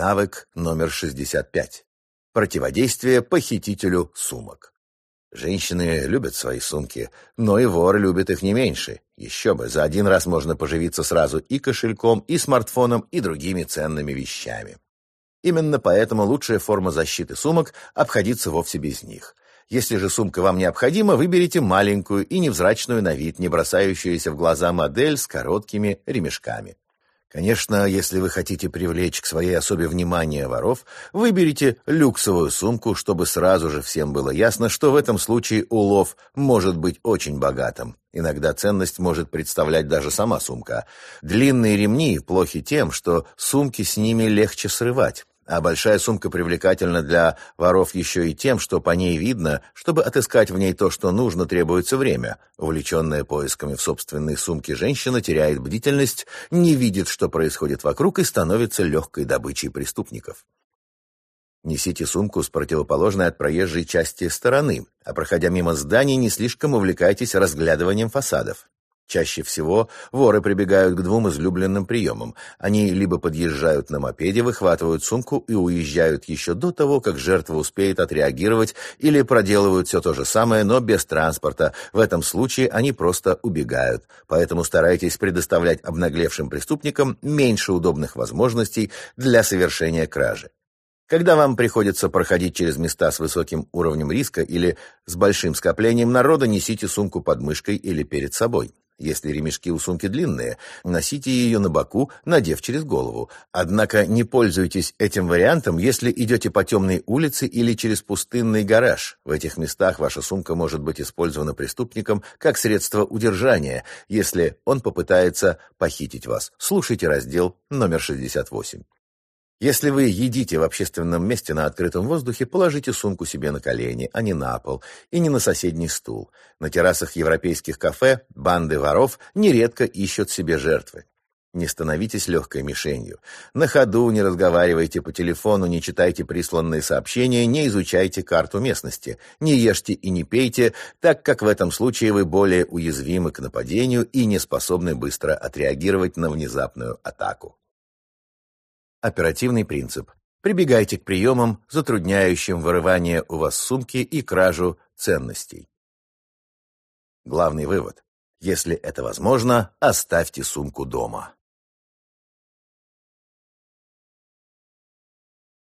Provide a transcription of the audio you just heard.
Навык номер 65. Противодействие похитителю сумок. Женщины любят свои сумки, но и вор любит их не меньше. Еще бы, за один раз можно поживиться сразу и кошельком, и смартфоном, и другими ценными вещами. Именно поэтому лучшая форма защиты сумок – обходиться вовсе без них. Если же сумка вам необходима, выберите маленькую и невзрачную на вид, не бросающуюся в глаза модель с короткими ремешками. Конечно, если вы хотите привлечь к своей особе внимание воров, выберите люксовую сумку, чтобы сразу же всем было ясно, что в этом случае улов может быть очень богатым. Иногда ценность может представлять даже сама сумка. Длинные ремни плохи тем, что сумки с ними легче срывать. А большая сумка привлекательна для воров еще и тем, что по ней видно, чтобы отыскать в ней то, что нужно, требуется время. Увлеченная поисками в собственной сумке женщина теряет бдительность, не видит, что происходит вокруг и становится легкой добычей преступников. Несите сумку с противоположной от проезжей части стороны, а проходя мимо зданий, не слишком увлекайтесь разглядыванием фасадов. Чаще всего воры прибегают к двум излюбленным приемам. Они либо подъезжают на мопеде, выхватывают сумку и уезжают еще до того, как жертва успеет отреагировать, или проделывают все то же самое, но без транспорта. В этом случае они просто убегают. Поэтому старайтесь предоставлять обнаглевшим преступникам меньше удобных возможностей для совершения кражи. Когда вам приходится проходить через места с высоким уровнем риска или с большим скоплением народа, несите сумку под мышкой или перед собой. Если ремешки у сумки длинные, носите ее на боку, надев через голову. Однако не пользуйтесь этим вариантом, если идете по темной улице или через пустынный гараж. В этих местах ваша сумка может быть использована преступником как средство удержания, если он попытается похитить вас. Слушайте раздел номер 68. Если вы едите в общественном месте на открытом воздухе, положите сумку себе на колени, а не на пол, и не на соседний стул. На террасах европейских кафе банды воров нередко ищут себе жертвы. Не становитесь легкой мишенью. На ходу не разговаривайте по телефону, не читайте присланные сообщения, не изучайте карту местности, не ешьте и не пейте, так как в этом случае вы более уязвимы к нападению и не способны быстро отреагировать на внезапную атаку. Оперативный принцип. Прибегайте к приемам, затрудняющим вырывание у вас сумки и кражу ценностей. Главный вывод. Если это возможно, оставьте сумку дома.